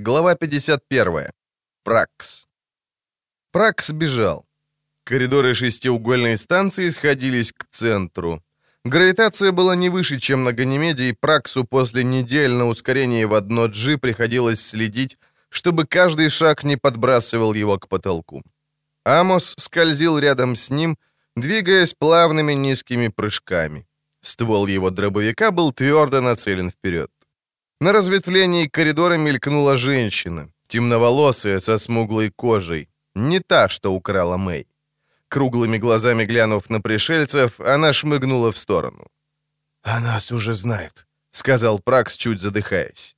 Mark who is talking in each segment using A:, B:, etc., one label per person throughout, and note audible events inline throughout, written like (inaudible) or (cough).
A: Глава 51. Пракс. Пракс бежал. Коридоры шестиугольной станции сходились к центру. Гравитация была не выше, чем на Ганимеде, и Праксу после недельного ускорения в одно G приходилось следить, чтобы каждый шаг не подбрасывал его к потолку. Амос скользил рядом с ним, двигаясь плавными низкими прыжками. Ствол его дробовика был твердо нацелен вперед. На разветвлении коридора мелькнула женщина, темноволосая, со смуглой кожей. Не та, что украла Мэй. Круглыми глазами глянув на пришельцев, она шмыгнула в сторону.
B: «О нас уже знают», —
A: сказал Пракс, чуть задыхаясь.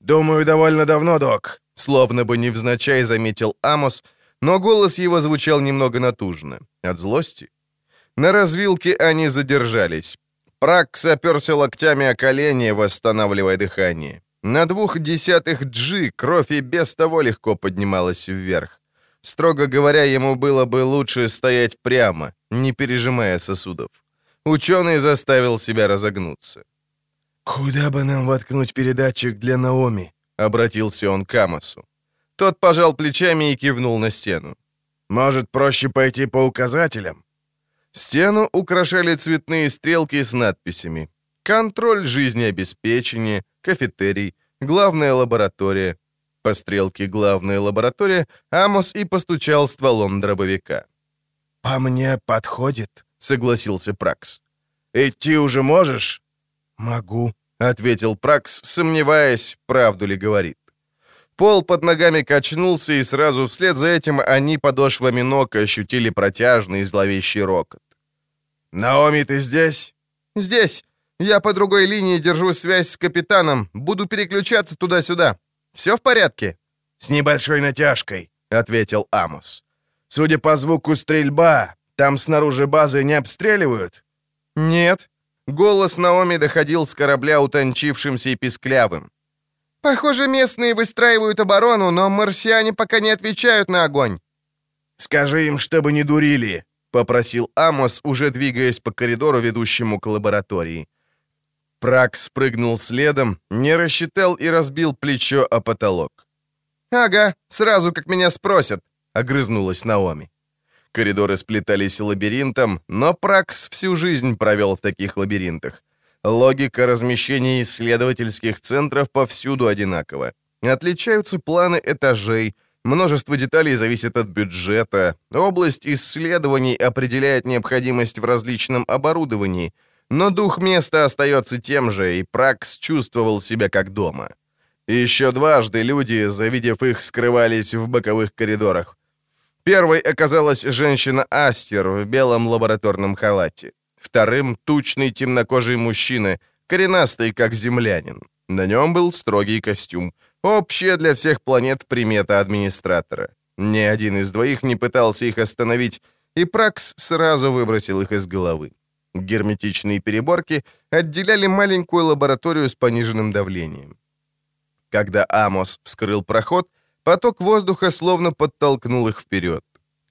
B: «Думаю, довольно давно, док», —
A: словно бы невзначай заметил Амос, но голос его звучал немного натужно. От злости? На развилке они задержались. Пракс оперся локтями о колени, восстанавливая дыхание. На двух десятых джи кровь и без того легко поднималась вверх. Строго говоря, ему было бы лучше стоять прямо, не пережимая сосудов. Ученый заставил себя разогнуться.
B: «Куда бы нам воткнуть передатчик для Наоми?» — обратился он к Амосу.
A: Тот пожал плечами и кивнул на стену.
B: «Может, проще пойти по указателям?»
A: Стену украшали цветные стрелки с надписями «Контроль жизнеобеспечения», «Кафетерий», «Главная лаборатория». По стрелке «Главная лаборатория» Амос и постучал стволом дробовика.
B: «По мне подходит», —
A: согласился Пракс.
B: «Идти уже можешь?»
A: «Могу», — ответил Пракс, сомневаясь, правду ли говорит. Пол под ногами качнулся, и сразу вслед за этим они подошвами ног ощутили протяжный зловещий рокот.
B: «Наоми, ты здесь?»
A: «Здесь. Я по другой линии держу связь с капитаном. Буду переключаться туда-сюда. Все в порядке?»
B: «С небольшой натяжкой», — ответил Амос. «Судя по звуку стрельба, там снаружи базы не обстреливают?»
A: «Нет». Голос Наоми доходил с корабля утончившимся и писклявым. Похоже, местные выстраивают оборону, но марсиане пока не отвечают на огонь.
B: Скажи им, чтобы не дурили, попросил Амос, уже двигаясь по коридору, ведущему к лаборатории. Прак спрыгнул следом, не рассчитал и разбил плечо о потолок.
A: «Ага, сразу как меня спросят», — огрызнулась Наоми.
B: Коридоры сплетались лабиринтом, но Пракс всю жизнь провел в таких лабиринтах. Логика размещения исследовательских центров повсюду одинакова. Отличаются планы этажей, множество деталей зависит от бюджета, область исследований определяет необходимость в различном оборудовании, но дух места остается тем же, и Пракс чувствовал себя как дома. Еще дважды люди, завидев их, скрывались в боковых коридорах. Первой оказалась женщина Астер в белом лабораторном халате. Вторым — тучный темнокожий мужчина, коренастый, как землянин. На нем был строгий костюм. Общая для всех планет примета администратора. Ни один из двоих не пытался их остановить, и Пракс сразу выбросил их из головы. Герметичные переборки отделяли маленькую лабораторию с пониженным давлением. Когда Амос вскрыл проход, поток воздуха словно подтолкнул их вперед.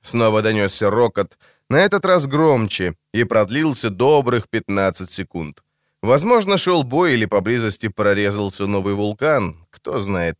B: Снова донесся рокот, на этот раз громче, и продлился добрых 15 секунд. Возможно, шел бой или поблизости прорезался новый вулкан, кто знает.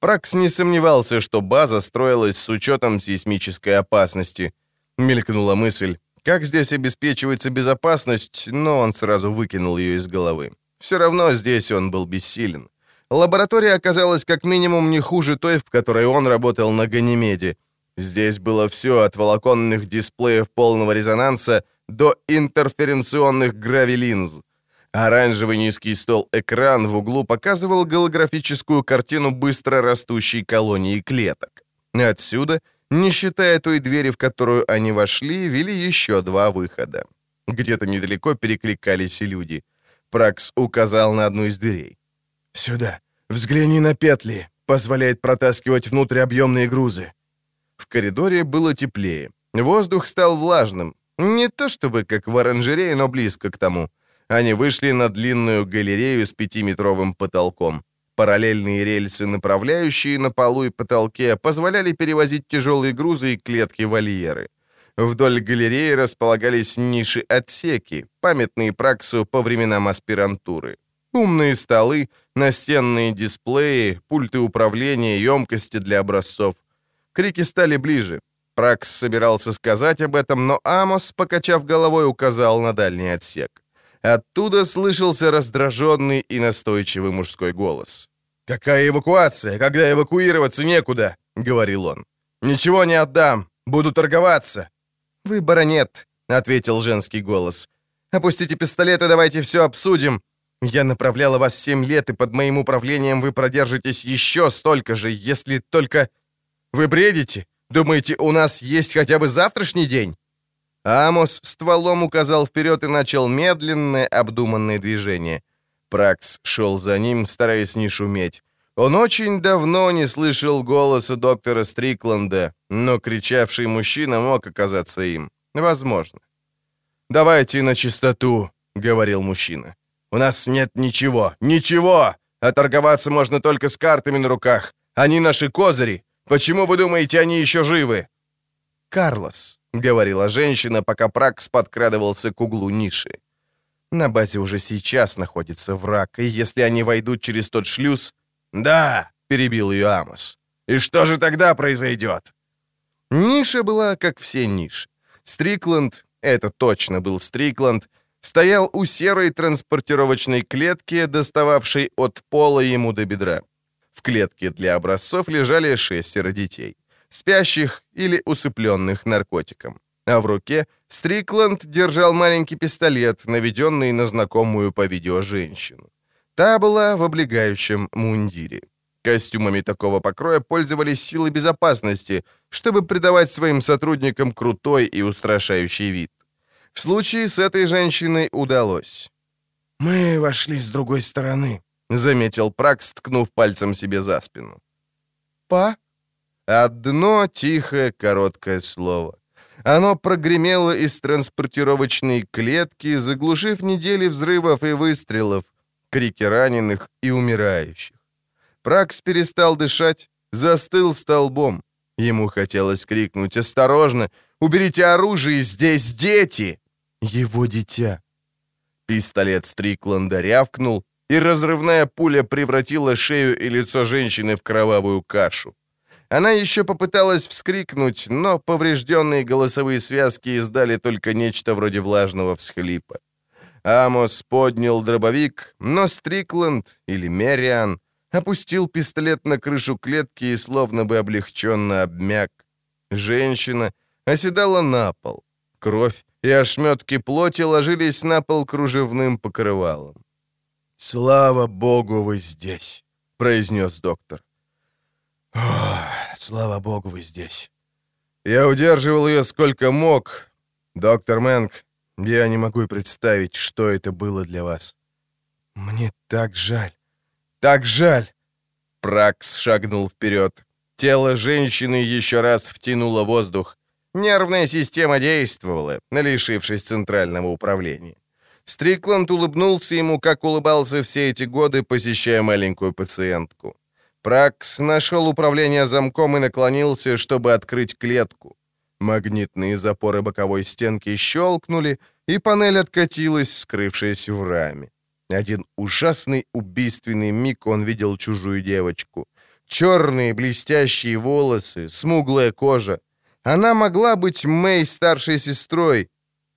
B: Пракс не сомневался, что база строилась с учетом сейсмической опасности. Мелькнула мысль, как здесь обеспечивается безопасность, но он сразу выкинул ее из головы. Все равно здесь он был бессилен. Лаборатория оказалась как минимум не хуже той, в которой он работал на Ганимеде, Здесь было все от волоконных дисплеев полного резонанса до интерференционных гравилинз. Оранжевый низкий стол-экран в углу показывал голографическую картину быстро растущей колонии клеток. Отсюда, не считая той двери, в которую они вошли, вели еще два выхода. Где-то недалеко перекликались люди. Пракс указал на одну из дверей. «Сюда. Взгляни на петли. Позволяет протаскивать внутрь объемные грузы. В коридоре было теплее. Воздух стал влажным. Не то чтобы как в оранжерее, но близко к тому. Они вышли на длинную галерею с пятиметровым потолком. Параллельные рельсы, направляющие на полу и потолке, позволяли перевозить тяжелые грузы и клетки-вольеры. Вдоль галереи располагались ниши-отсеки, памятные Праксу по временам аспирантуры. Умные столы,
A: Настенные дисплеи, пульты управления, емкости для образцов. Крики стали ближе. Пракс собирался сказать об этом, но Амос, покачав головой, указал на дальний отсек. Оттуда слышался раздраженный и настойчивый мужской голос. «Какая эвакуация, когда эвакуироваться некуда?» — говорил он. «Ничего не отдам, буду торговаться». «Выбора нет», — ответил женский голос. «Опустите пистолет и давайте все обсудим. Я направляла вас семь лет, и под моим управлением вы продержитесь еще столько же, если только... Вы бредите? Думаете, у нас есть хотя бы завтрашний день?» Амос стволом указал вперед и начал медленное, обдуманное движение. Пракс шел за ним, стараясь не шуметь. Он очень давно не слышал голоса доктора Стрикланда, но кричавший мужчина мог оказаться им. Возможно. «Давайте на чистоту», — говорил мужчина. «У нас нет ничего, ничего! А торговаться можно только с картами на руках. Они наши козыри. Почему вы думаете, они еще живы?» «Карлос», — говорила женщина, пока Пракс подкрадывался к углу ниши. «На базе уже сейчас находится враг, и если они войдут через тот шлюз...» «Да», — перебил ее Амос. «И что же тогда произойдет?» Ниша была, как все ниши. Стрикланд, это точно был Стрикланд, стоял у серой транспортировочной клетки, достававшей от пола ему до бедра. В клетке для образцов лежали шестеро детей спящих или усыпленных наркотиком. А в руке Стрикланд держал маленький пистолет, наведенный на знакомую по видео женщину. Та была в облегающем мундире. Костюмами такого покроя пользовались силы безопасности, чтобы придавать своим сотрудникам крутой и устрашающий вид. В случае с этой женщиной удалось.
B: «Мы вошли с другой стороны», —
A: заметил Пракс, ткнув пальцем себе за спину.
B: «Па?»
A: Одно тихое короткое слово. Оно прогремело из транспортировочной клетки, заглушив недели взрывов и выстрелов, крики раненых и умирающих. Пракс перестал дышать, застыл столбом. Ему хотелось крикнуть «Осторожно! Уберите оружие! Здесь дети!» Его дитя. Пистолет Стрикланда рявкнул, и разрывная пуля превратила шею и лицо женщины в кровавую кашу. Она еще попыталась вскрикнуть, но поврежденные голосовые связки издали только нечто вроде влажного всхлипа. Амос поднял дробовик, но Стрикленд или Мериан опустил пистолет на крышу клетки и словно бы облегченно обмяк. Женщина оседала на пол. Кровь и ошметки плоти ложились на пол кружевным покрывалом.
B: «Слава богу, вы здесь», — произнес доктор.
A: «Ох, Слава богу, вы здесь. Я удерживал ее сколько мог. Доктор Мэнк, я не могу и представить, что это было для вас. Мне так жаль. Так жаль. Пракс шагнул вперед. Тело женщины еще раз втянуло воздух. Нервная система действовала, лишившись центрального управления. Стрикланд улыбнулся ему, как улыбался все эти годы, посещая маленькую пациентку. Пракс нашел управление замком и наклонился, чтобы открыть клетку. Магнитные запоры боковой стенки щелкнули, и панель откатилась, скрывшись в раме. Один ужасный убийственный миг он видел чужую девочку. Черные блестящие волосы, смуглая кожа. Она могла быть Мэй старшей сестрой.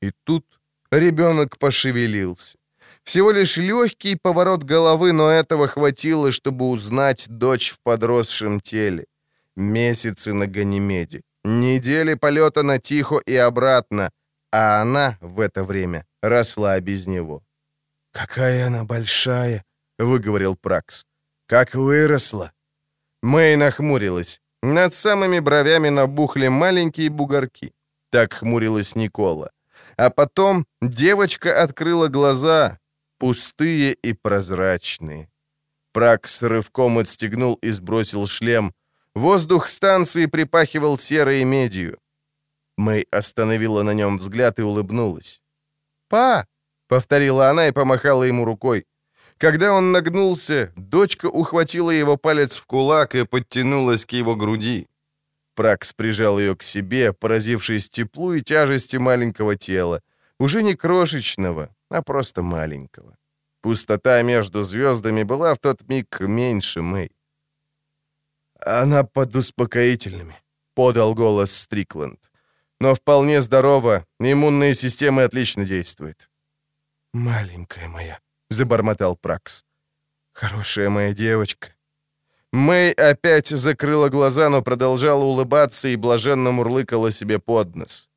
A: И тут ребенок пошевелился. Всего лишь легкий поворот головы, но этого хватило, чтобы узнать дочь в подросшем теле. Месяцы на Ганимеде, недели полета на Тихо и обратно, а она в это время росла без него.
B: «Какая она большая!» — выговорил Пракс. «Как выросла!»
A: Мэй нахмурилась. Над самыми бровями набухли маленькие бугорки. Так хмурилась Никола. А потом девочка открыла глаза, пустые и прозрачные. Пракс рывком отстегнул и сбросил шлем. Воздух станции припахивал серой медью. Мэй остановила на нем взгляд и улыбнулась. «Па!» — повторила она и помахала ему рукой. Когда он нагнулся, дочка ухватила его палец в кулак и подтянулась к его груди. Пракс прижал ее к себе, поразившись теплу и тяжести маленького тела, уже не крошечного, а просто маленького. Пустота между звездами была в тот миг меньше Мэй. «Она под успокоительными», — подал голос Стрикленд. «Но вполне здорова, иммунная система отлично действует». «Маленькая моя», — забормотал Пракс. «Хорошая моя девочка». Мэй опять закрыла глаза, но продолжала улыбаться и блаженно мурлыкала себе под нос.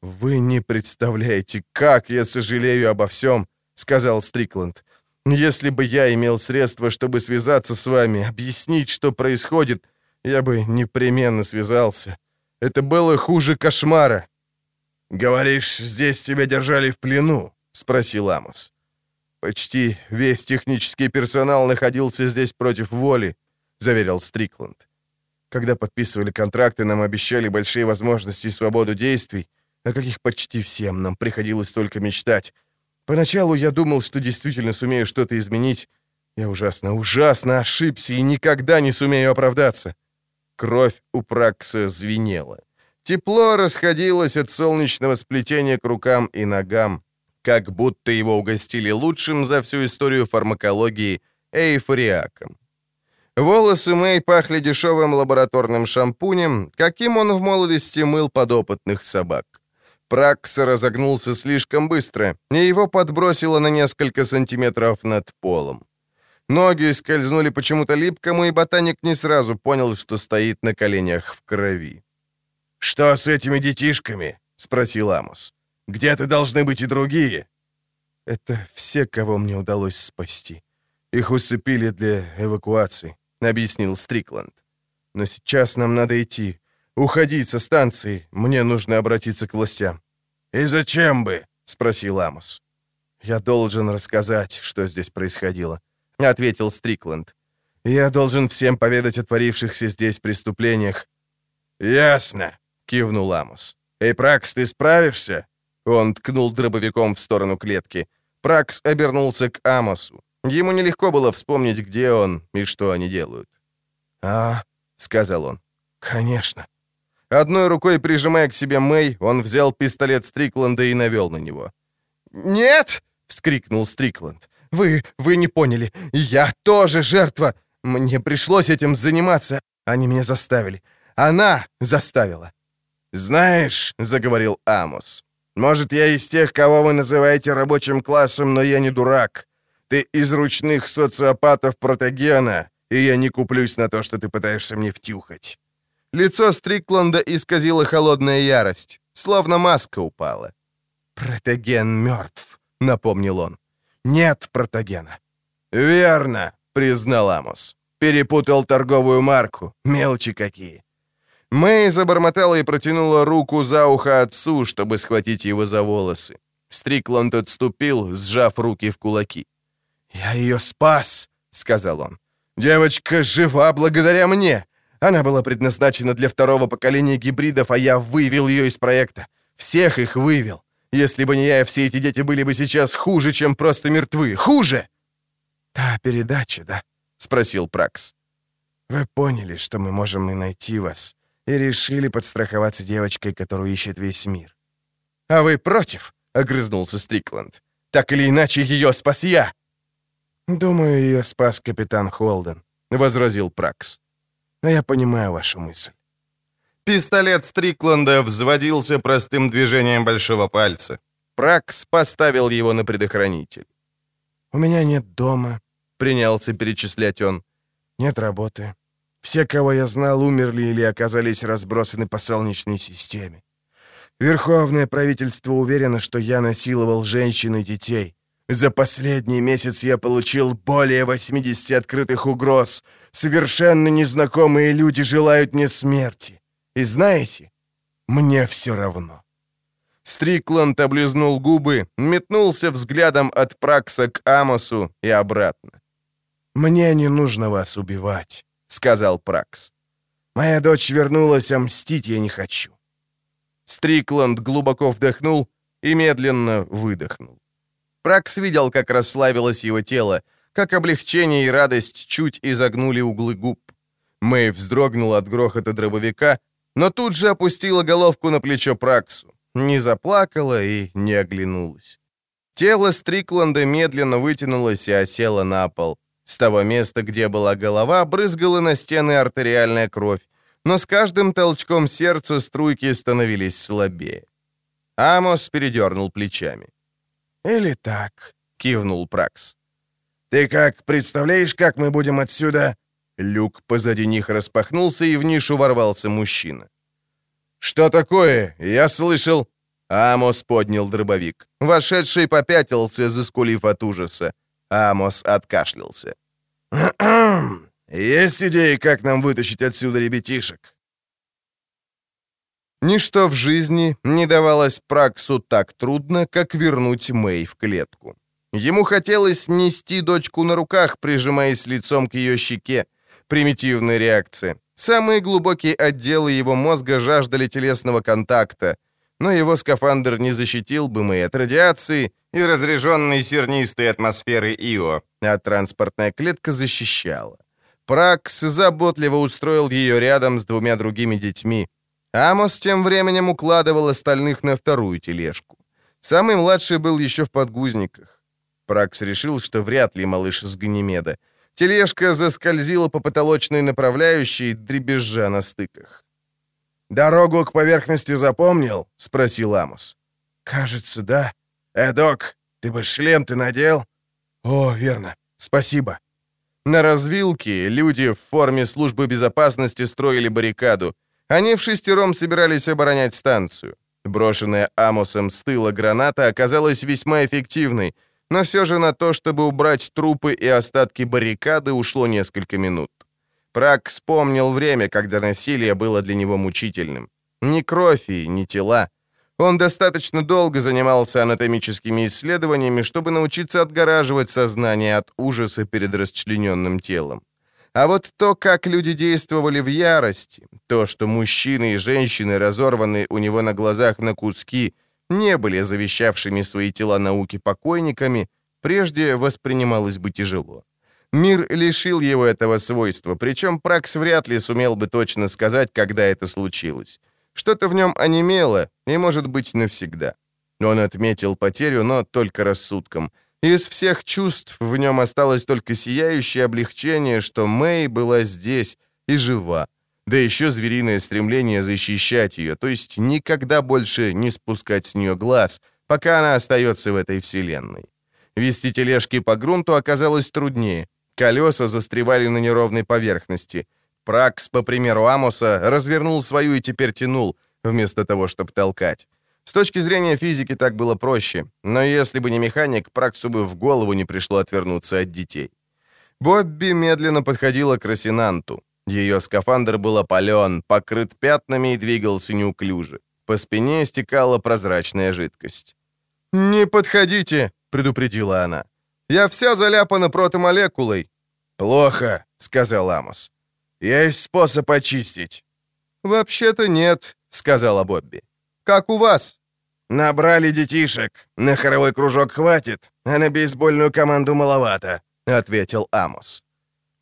A: «Вы не представляете, как я сожалею обо всем», — сказал Стрикленд. «Если бы я имел средства, чтобы связаться с вами, объяснить, что происходит, я бы непременно связался. Это было хуже кошмара». «Говоришь, здесь тебя держали в плену?» — спросил Амос. «Почти весь технический персонал находился здесь против воли», — заверил Стрикленд. «Когда подписывали контракты, нам обещали большие возможности и свободу действий, о каких почти всем нам приходилось только мечтать. Поначалу я думал, что действительно сумею что-то изменить. Я ужасно, ужасно ошибся и никогда не сумею оправдаться. Кровь у Пракса звенела. Тепло расходилось от солнечного сплетения к рукам и ногам, как будто его угостили лучшим за всю историю фармакологии эйфориаком. Волосы Мэй пахли дешевым лабораторным шампунем, каким он в молодости мыл подопытных собак. Пракс разогнулся слишком быстро, и его подбросило на несколько сантиметров над полом. Ноги скользнули почему-то липкому, и ботаник не сразу понял, что стоит на коленях в крови.
B: «Что с этими детишками?» — спросил Амос. «Где-то должны быть и другие».
A: «Это все, кого мне удалось спасти. Их усыпили для эвакуации», — объяснил Стрикланд. «Но сейчас нам надо идти. Уходить со станции. Мне нужно обратиться к властям».
B: «И зачем бы?» — спросил Амос.
A: «Я должен рассказать, что здесь происходило», — ответил Стрикленд. «Я должен всем поведать о творившихся здесь преступлениях».
B: «Ясно», — кивнул Амос. «Эй, Пракс, ты справишься?»
A: Он ткнул дробовиком в сторону клетки. Пракс обернулся к Амосу. Ему нелегко было вспомнить, где он и что они делают. «А», — сказал он, — «конечно». Одной рукой прижимая к себе Мэй, он взял пистолет Стрикленда и навел на него. «Нет!» — вскрикнул Стрикланд. «Вы... вы не поняли. Я тоже жертва. Мне пришлось этим заниматься. Они меня заставили. Она заставила».
B: «Знаешь», — заговорил Амос, — «может, я из тех, кого вы называете рабочим классом, но я не дурак. Ты из ручных социопатов протогена, и я не куплюсь на то, что ты пытаешься мне втюхать».
A: Лицо Стрикланда исказила холодная ярость, словно маска упала. «Протоген мертв», — напомнил он. «Нет протогена».
B: «Верно», — признал Амос. «Перепутал торговую марку. Мелочи какие».
A: Мэй забормотала и протянула руку за ухо отцу, чтобы схватить его за волосы. Стрикланд отступил, сжав руки в кулаки. «Я ее спас», — сказал он. «Девочка жива благодаря мне. Она была предназначена для второго поколения гибридов, а я вывел ее из проекта. Всех их вывел. Если бы не я, все эти дети были бы сейчас хуже, чем просто мертвы. Хуже!» «Та передача, да?» — спросил Пракс. «Вы поняли, что мы можем и найти вас, и решили подстраховаться девочкой, которую ищет весь мир». «А вы против?» — огрызнулся Стрикланд. «Так или иначе, ее спас я!» «Думаю, ее спас капитан Холден», — возразил Пракс. Но я понимаю вашу мысль. Пистолет Стрикланда взводился простым движением большого пальца. Пракс поставил его на предохранитель. «У меня нет дома», — принялся перечислять он. «Нет работы. Все, кого я знал, умерли или оказались разбросаны по Солнечной системе. Верховное правительство уверено, что я насиловал женщин и детей. За последний месяц я получил более 80 открытых угроз. Совершенно незнакомые люди желают мне смерти. И знаете, мне все равно. Стрикланд облизнул губы, метнулся взглядом от Пракса к Амосу и обратно. «Мне не нужно вас убивать», — сказал Пракс. «Моя дочь вернулась, а мстить я не хочу». Стрикланд глубоко вдохнул и медленно выдохнул. Пракс видел, как расслабилось его тело, как облегчение и радость чуть изогнули углы губ. Мэй вздрогнула от грохота дробовика, но тут же опустила головку на плечо Праксу, не заплакала и не оглянулась. Тело Стрикланда медленно вытянулось и осело на пол. С того места, где была голова, брызгала на стены артериальная кровь, но с каждым толчком сердца струйки становились слабее. Амос передернул плечами.
B: «Или так», — кивнул Пракс.
A: «Ты как, представляешь, как мы будем отсюда?» Люк позади них распахнулся, и в нишу ворвался мужчина. «Что такое? Я слышал...» Амос поднял дробовик. Вошедший попятился, заскулив от ужаса. Амос откашлялся. (clears throat)
B: «Есть идеи, как нам вытащить отсюда ребятишек?»
A: Ничто в жизни не давалось Праксу так трудно, как вернуть Мэй в клетку. Ему хотелось нести дочку на руках, прижимаясь лицом к ее щеке. Примитивная реакция. Самые глубокие отделы его мозга жаждали телесного контакта, но его скафандр не защитил бы Мэй от радиации и разряженной сернистой атмосферы Ио, а транспортная клетка защищала. Пракс заботливо устроил ее рядом с двумя другими детьми. Амос тем временем укладывал остальных на вторую тележку. Самый младший был еще в подгузниках. Пракс решил, что вряд ли малыш с Ганимеда. Тележка заскользила по потолочной направляющей, дребезжа на стыках.
B: «Дорогу к поверхности запомнил?» — спросил Амос.
A: «Кажется, да».
B: «Эдок, ты бы шлем-то надел?»
A: «О, верно. Спасибо». На развилке люди в форме службы безопасности строили баррикаду. Они в шестером собирались оборонять станцию. Брошенная Амосом с тыла граната оказалась весьма эффективной, но все же на то, чтобы убрать трупы и остатки баррикады, ушло несколько минут. Прак вспомнил время, когда насилие было для него мучительным. Ни кровь ни тела. Он достаточно долго занимался анатомическими исследованиями, чтобы научиться отгораживать сознание от ужаса перед расчлененным телом. А вот то, как люди действовали в ярости, то, что мужчины и женщины, разорванные у него на глазах на куски, не были завещавшими свои тела науки покойниками, прежде воспринималось бы тяжело. Мир лишил его этого свойства, причем Пракс вряд ли сумел бы точно сказать, когда это случилось. Что-то в нем онемело, и, может быть, навсегда. Он отметил потерю, но только рассудком. Из всех чувств в нем осталось только сияющее облегчение, что Мэй была здесь и жива. Да еще звериное стремление защищать ее, то есть никогда больше не спускать с нее глаз, пока она остается в этой вселенной. Вести тележки по грунту оказалось труднее. Колеса застревали на неровной поверхности. Пракс, по примеру Амоса, развернул свою и теперь тянул, вместо того, чтобы толкать. С точки зрения физики так было проще, но если бы не механик, Праксу бы в голову не пришло отвернуться от детей. Бобби медленно подходила к Росинанту. Ее скафандр был опален, покрыт пятнами и двигался неуклюже. По спине стекала прозрачная жидкость. «Не подходите!» — предупредила она. «Я вся заляпана протомолекулой».
B: «Плохо», — сказал Амос. «Есть способ очистить».
A: «Вообще-то нет», — сказала Бобби. Как у вас?»
B: «Набрали детишек. На хоровой кружок хватит, а на бейсбольную команду маловато», — ответил Амос.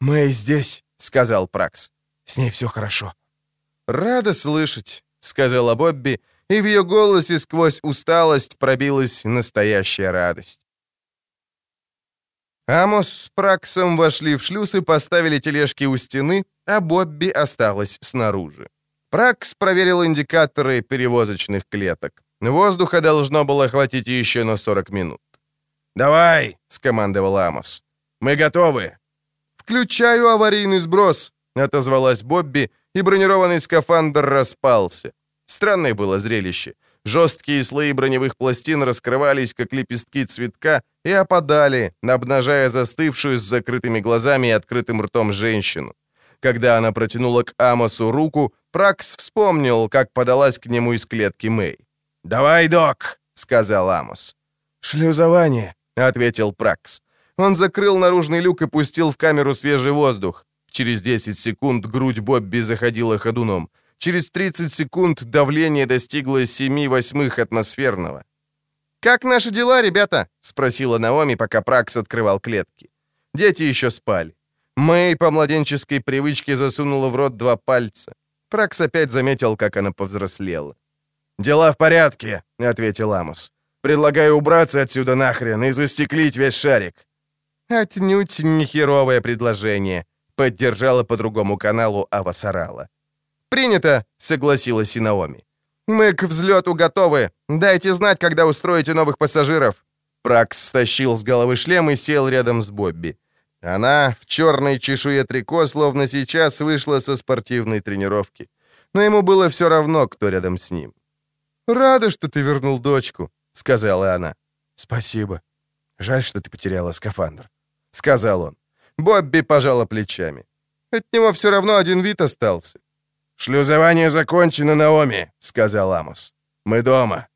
A: «Мы здесь», — сказал Пракс.
B: «С ней все хорошо».
A: «Рада слышать», — сказала Бобби, и в ее голосе сквозь усталость пробилась настоящая радость. Амос с Праксом вошли в шлюз и поставили тележки у стены, а Бобби осталась снаружи. Пракс проверил индикаторы перевозочных клеток. Воздуха должно было хватить еще на 40 минут.
B: «Давай!» — скомандовал Амос. «Мы готовы!»
A: «Включаю аварийный сброс!» — отозвалась Бобби, и бронированный скафандр распался. Странное было зрелище. Жесткие слои броневых пластин раскрывались, как лепестки цветка, и опадали, обнажая застывшую с закрытыми глазами и открытым ртом женщину. Когда она протянула к Амосу руку, Пракс вспомнил, как подалась к нему из клетки Мэй.
B: «Давай, док!» — сказал Амос.
A: «Шлюзование», — ответил Пракс. Он закрыл наружный люк и пустил в камеру свежий воздух. Через 10 секунд грудь Бобби заходила ходуном. Через 30 секунд давление достигло 7 восьмых атмосферного. «Как наши дела, ребята?» — спросила Наоми, пока Пракс открывал клетки. Дети еще спали. Мэй по младенческой привычке засунула в рот два пальца. Пракс опять заметил, как она повзрослела.
B: «Дела в порядке», — ответил Амос. Предлагаю убраться отсюда нахрен и застеклить весь шарик».
A: «Отнюдь не херовое предложение», — поддержала по другому каналу Ава Сарала. «Принято», — согласилась и Наоми. «Мы к взлету готовы. Дайте знать, когда устроите новых пассажиров». Пракс стащил с головы шлем и сел рядом с Бобби. Она в черной чешуе трико, словно сейчас вышла со спортивной тренировки. Но ему было все равно, кто рядом с ним. «Рада, что ты вернул дочку», — сказала она. «Спасибо. Жаль, что ты потеряла скафандр», — сказал он. Бобби пожала плечами. «От него все равно один вид остался».
B: «Шлюзование закончено, Наоми», — сказал Амос. «Мы дома».